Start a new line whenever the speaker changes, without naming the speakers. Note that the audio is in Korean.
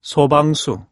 소방수.